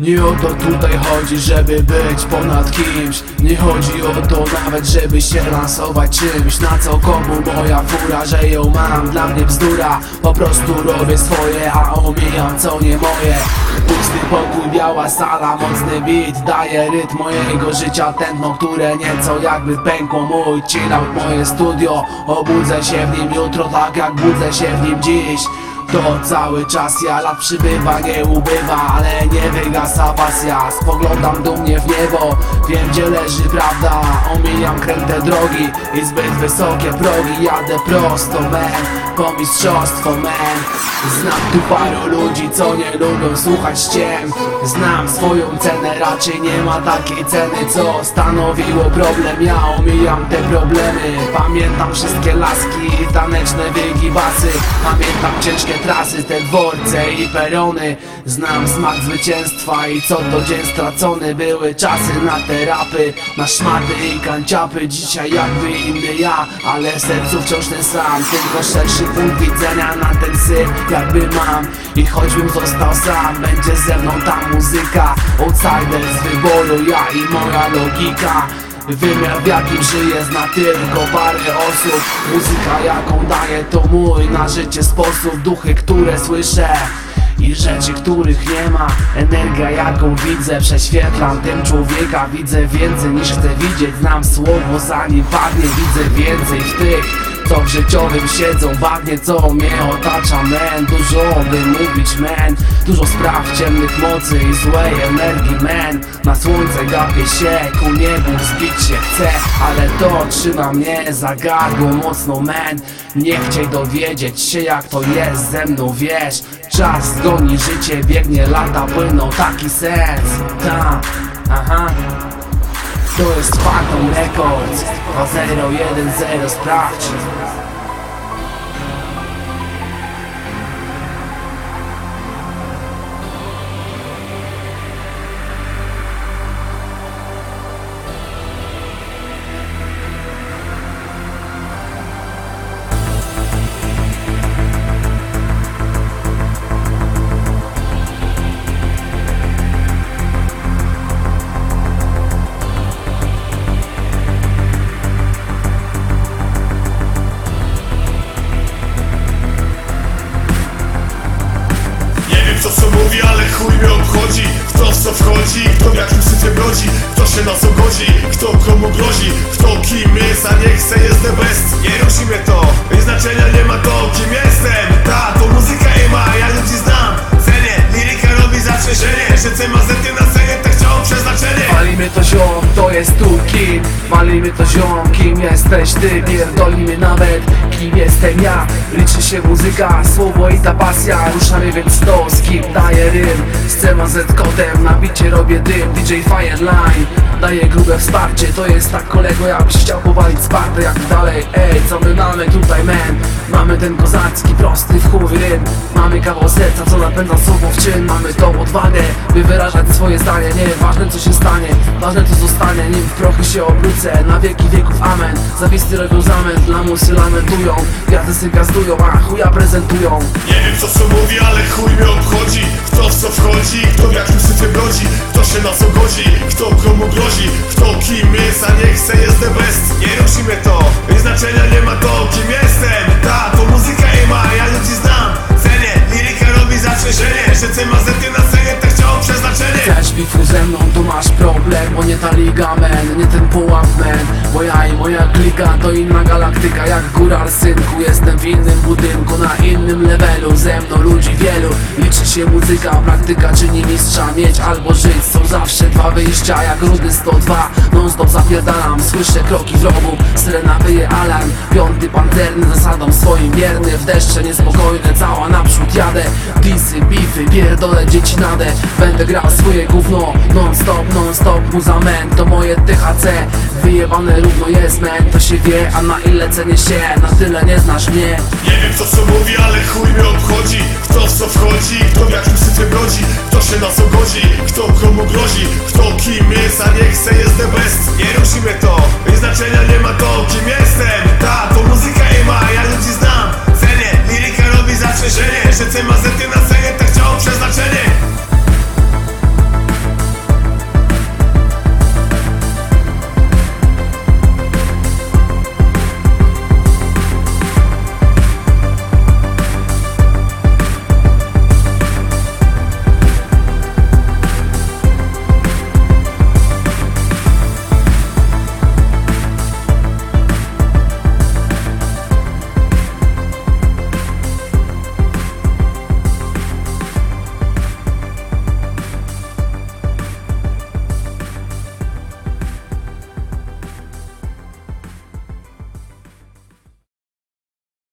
Nie o to tutaj chodzi, żeby być ponad kimś. Nie chodzi o to nawet, żeby się lansować czymś. Na co komu moja fura, że ją mam? Dla mnie bzdura, po prostu robię swoje A omijam co nie moje. Pusty pokój, biała sala, mocny beat. Daje rytm mojego życia, tętno, które nieco jakby pękło. Mój chill out, moje studio. Obudzę się w nim jutro, tak jak budzę się w nim dziś to cały czas ja lat przybywa, nie ubywa Ale nie wygasa pasja Spoglądam dumnie w niebo Wiem gdzie leży prawda? Omijam kręte drogi I zbyt wysokie progi. Jadę prosto man Po mistrzostwo man Znam tu paru ludzi co nie lubią słuchać ściem. Znam swoją cenę Raczej nie ma takiej ceny co stanowiło problem. Ja omijam te problemy. Pamiętam wszystkie laski i taneczne wygibasy Pamiętam ciężkie trasy, te dworce i perony. Znam smak zwycięstwa i co to dzień stracony. Były czasy na te rapy, na szmaty i kanciapy. Dzisiaj jakby inny ja, ale sercu wciąż ten sam. Tylko szerszy punkt widzenia na ten syf jakby mam. I choćbym został sam, będzie ze mną ta muzyka. Outsider z wyboru, ja i moja logika Wymiar w jakim żyję zna tylko parę osób. Muzyka jaką daję to mój na życie sposób. Duchy, które słyszę i rzeczy, których nie ma. Energia jaką widzę Prześwietlam tym człowieka. Widzę więcej niż chcę widzieć. Znam słowo zanim padnie Widzę więcej w tych co w życiowym siedzą Bagnie co mnie otacza man. Dużo by mówić man. Dużo spraw ciemnych mocy i złej energii man. Na słońce gapię się Ku niebu zbić się chcę Ale to trzyma mnie za gardło mocno man. Nie chciej dowiedzieć się jak to jest ze mną wiesz. Czas goni życie, biegnie lata, płyną taki sens. Ta, aha To jest Phantom Records. 2010 sprawdź co wchodzi, kto w jakim syfie brodzi Kto się na co godzi, kto komu grozi Kto kim jest, a nie chce jest the best. Nie ruszy mnie to, i znaczenia nie ma to Kim jestem, ta to muzyka nie ma Ja ludzi znam, cenię, liryka robi zatrzęsienie Że C ma na scenie, tak chciałem przeznaczenie. Walimy to ziom, to jest tu kim Walimy to ziom, kim jesteś ty Pierdolimy nawet, kim jestem ja. Liczy się muzyka, słowo i ta pasja. Ruszamy więc to, z kim daje rym. Scena z kodem, na bicie robię dym. DJ Fireline Daje grube wsparcie, to jest tak kolego Jakbyś chciał powalić Spartę, jak dalej. Ej, co my mamy tutaj man? Mamy ten kozacki, prosty w chuj rym. Mamy kawał serca, co napędza sobą w czyn. Mamy tą odwagę, by wyrażać swoje zdanie. Nie ważne co się stanie, ważne co zostanie Nim w prochy się obrócę, na wieki wieków amen. Zawisty robią zamęt, lamusy lamentują. Gwiazdy sy gazdują, a chuja prezentują. Nie wiem co co mówi, ale chuj mnie obchodzi. Kto w co wchodzi, kto w jakim syfie brodzi. Kto się na co godzi, kto komu grozi. Kto kim jest, a nie chce jest the best. Nie ruszy mnie to, znaczenia nie ma to Kim jestem, problem Bo nie ta liga, man, nie ten pułap, man Bo ja i moja klika to inna galaktyka. Jak góral synku, jestem w innym budynku Na innym levelu, ze mną ludzi wielu. Liczy się muzyka, praktyka czyni mistrza. Mieć albo żyć, są zawsze dwa wyjścia. Jak rudy 102, non stop zapierdalam. Słyszę kroki w rogu, syrena wyje alarm. Piąty panterny, zasadą swoim wierny W deszcze niespokojne, cała naprzód jadę. Disy, bify, pierdolę dzieci nadę Będę grał swoje gówno Non stop, non stop, muza man To moje THC Wyjebane równo jest men To się wie, a na ile cenię się, na tyle nie znasz mnie. Nie wiem co co mówi, ale chuj mnie obchodzi. Kto w co wchodzi, kto w jakim syfie brodzi Kto się na co godzi, kto komu grozi Kto kim jest, a nie chce, jest the best. Nie ruszy to, i znaczenia nie ma to Kim jestem, ta, to muzyka i ma, ja ludzi znam. Cenię, liryka robi zawsze żenie Że ma zety na